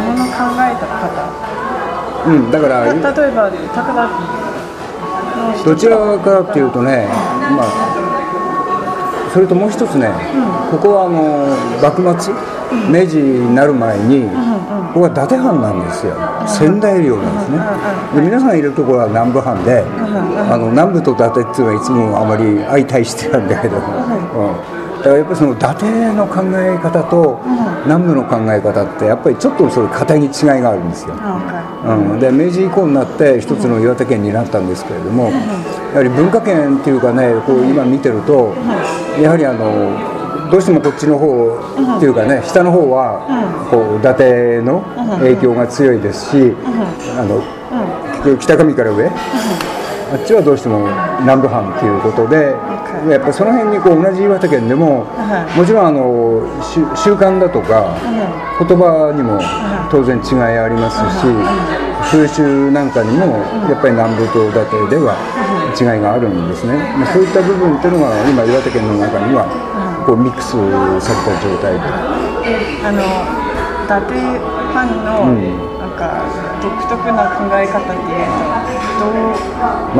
もの考えた方。うん、だから例えば高田どちらからっていうとね、まあ、それともう一つね、ここはあの幕末、明治になる前に、ここは伊達藩なんですよ、仙台領なんですね、で皆さんいるところは南部藩で、あの南部と伊達っていうのはいつもあまり相対してたんだけど、うんだからやっぱりその伊達の考え方と南部の考え方ってやっぱりちょっとそれ型に違いがあるんですよ。うん、で明治以降になって一つの岩手県になったんですけれども、やはり文化圏っていうかねこう今見てると、やはりあのどうしてもこっちの方っていうかね下の方はこう伊達の影響が強いですし、あの北上から上、あっちはどうしても南部藩っていうことで。やっぱその辺にこう同じ岩手県でも、もちろんあの習習慣だとか、言葉にも当然違いありますし、風習なんかにもやっぱり南部と伊達では違いがあるんですね、まあそういった部分っていうのが今岩手県の中にはこうミックスされた状態で、あの伊達藩のなんか独特な考え方っていうとどうま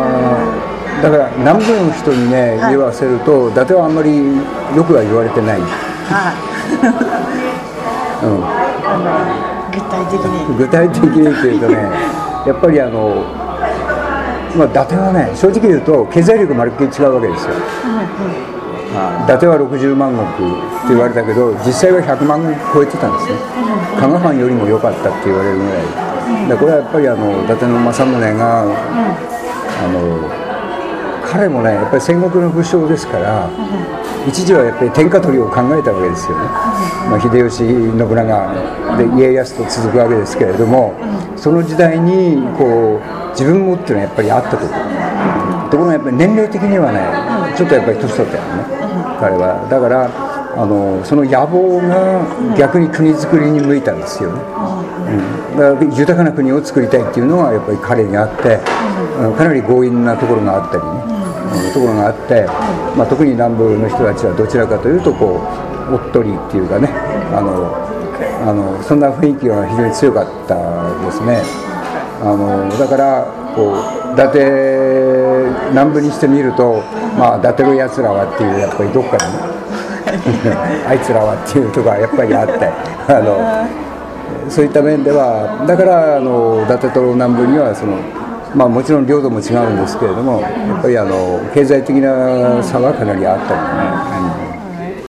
あだから南部の人にね、はい。言わせると伊達はあんまりよくは言われてない、はい。うん、具体的に。具体的にというとね やっぱりあの、まあ、伊達はね正直言うと経済力まるっきり違うわけですよ、伊達は60万石って言われたけど実際は100万超えてたんですね。加賀藩よりも良かったって言われるぐらい。でこれはやっぱりあの伊達の政宗が、あの彼もねやっぱり戦国の武将ですから、一時はやっぱり天下取りを考えたわけですよね、まあ、秀吉信長で家康と続くわけですけれども、その時代にこう自分もっていうのはやっぱりあったと。ところがやっぱり年齢的にはねちょっとやっぱり年取ったよね、彼は。だからあのその野望が逆に国づくりに向いたんですよね、うん、だから豊かな国を作りたいっていうのはやっぱり彼にあって、うん。かなり強引なところがあったりね、うんところがあって、まあ、特に南部の人たちはどちらかというとこうおっとりっていうかねあのあのそんな雰囲気が非常に強かったですね。あのだからこう伊達南部にしてみるとまあ伊達のやつらはっていうやっぱりどっかにね あいつらはっていうとこがやっぱりあってあのそういった面ではだからあの伊達と南部にはそのまあもちろん領土も違うんですけれどもやっぱりあの経済的な差はかなりあったりね。